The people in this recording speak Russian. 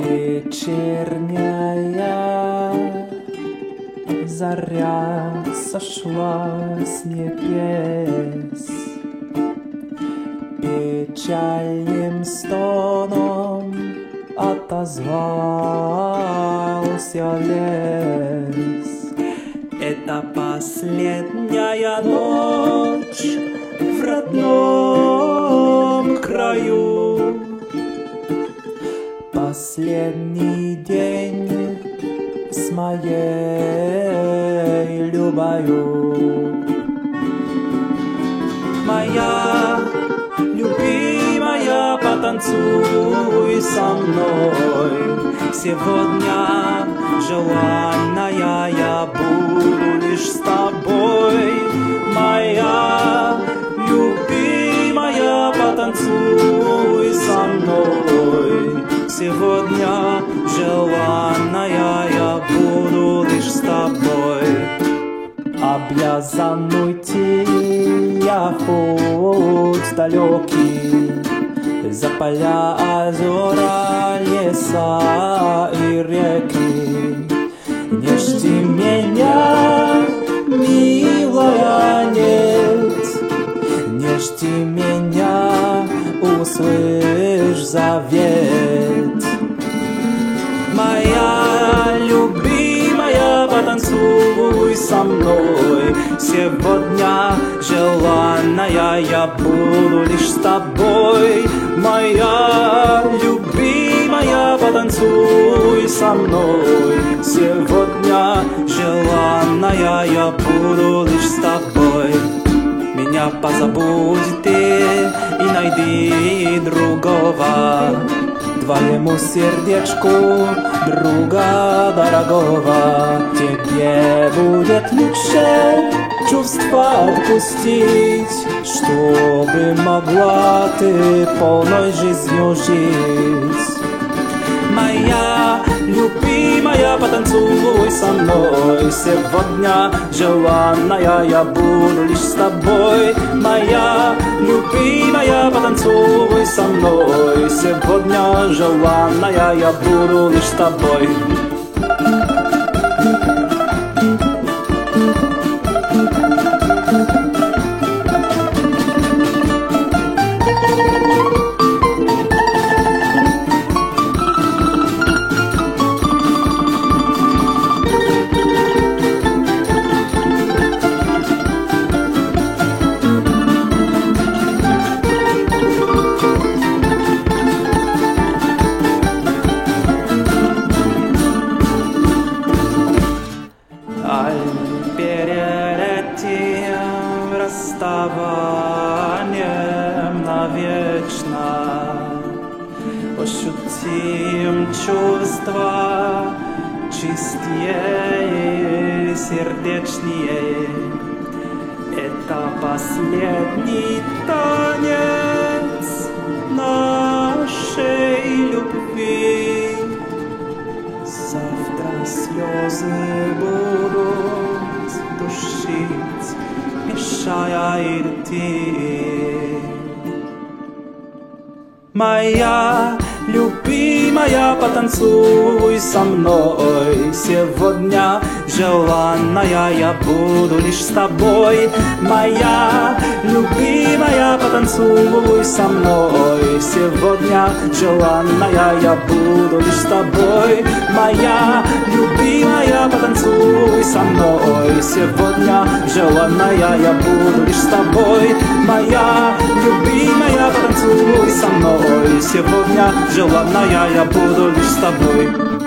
Вечерняя заря сошла с небес. Печальным стоном отозвался лес. Это последняя ночь в родном краю Последний день с моей любовью. Моя любимая, потанцуй со мной. Сегодня желанная я буду Обязан уйти я путь далекий За поля, озера, леса и реки. Не жди меня, милая, нет. Не жди меня, услышь завет. Моя любимая, потанцуй со мной Сегодня желанная я буду лишь с тобой. Моя любимая, потанцуй со мной. Сегодня желанная я буду лишь с тобой. Меня позабудь ты и найди другого. Твоему сердечку друга дорогого Тебе будет лучше чувства отпустить Чтобы могла ты полной жизнью жить Моя любимая, потанцуй со мной Сегодня желанная я буду лишь с тобой Моя любимая, потанцуй со мной Сегодня желанная я буду лишь с тобой навечно. Ощутим чувства чистее сердечнее Это последний танец нашей любви. Завтра слезы будут душить, мешая идти. Моя любимая, потанцуй со мной. Сегодня желанная я буду лишь с тобой. Моя любимая, потанцуй со мной. Сегодня желанная я буду лишь с тобой. Моя любимая, потанцуй со мной. Сегодня желанная я буду лишь с тобой. Моя любимая, потанцуй со мной Сегодня желанная я буду лишь с тобой